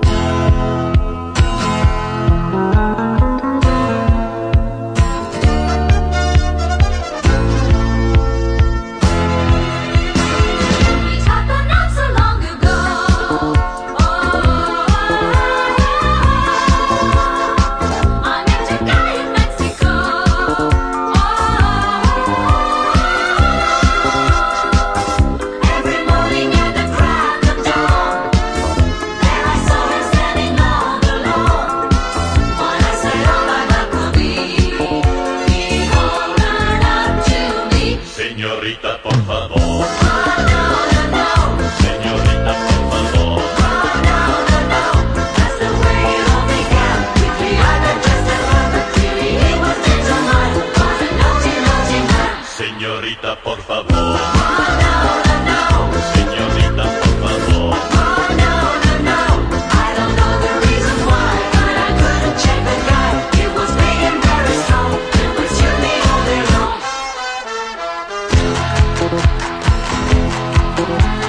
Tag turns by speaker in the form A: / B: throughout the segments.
A: It
B: Señorita,
A: It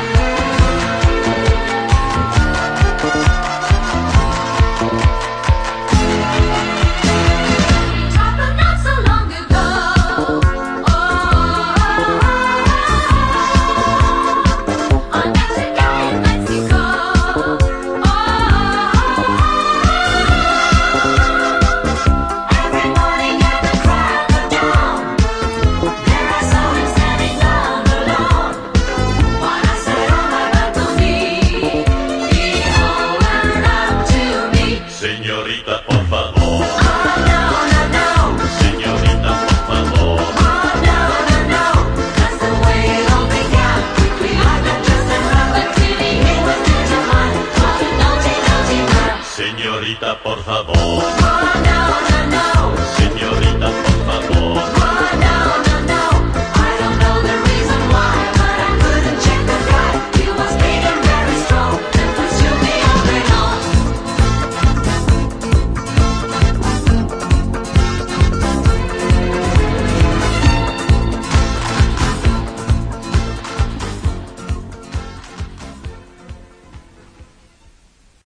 B: por favor.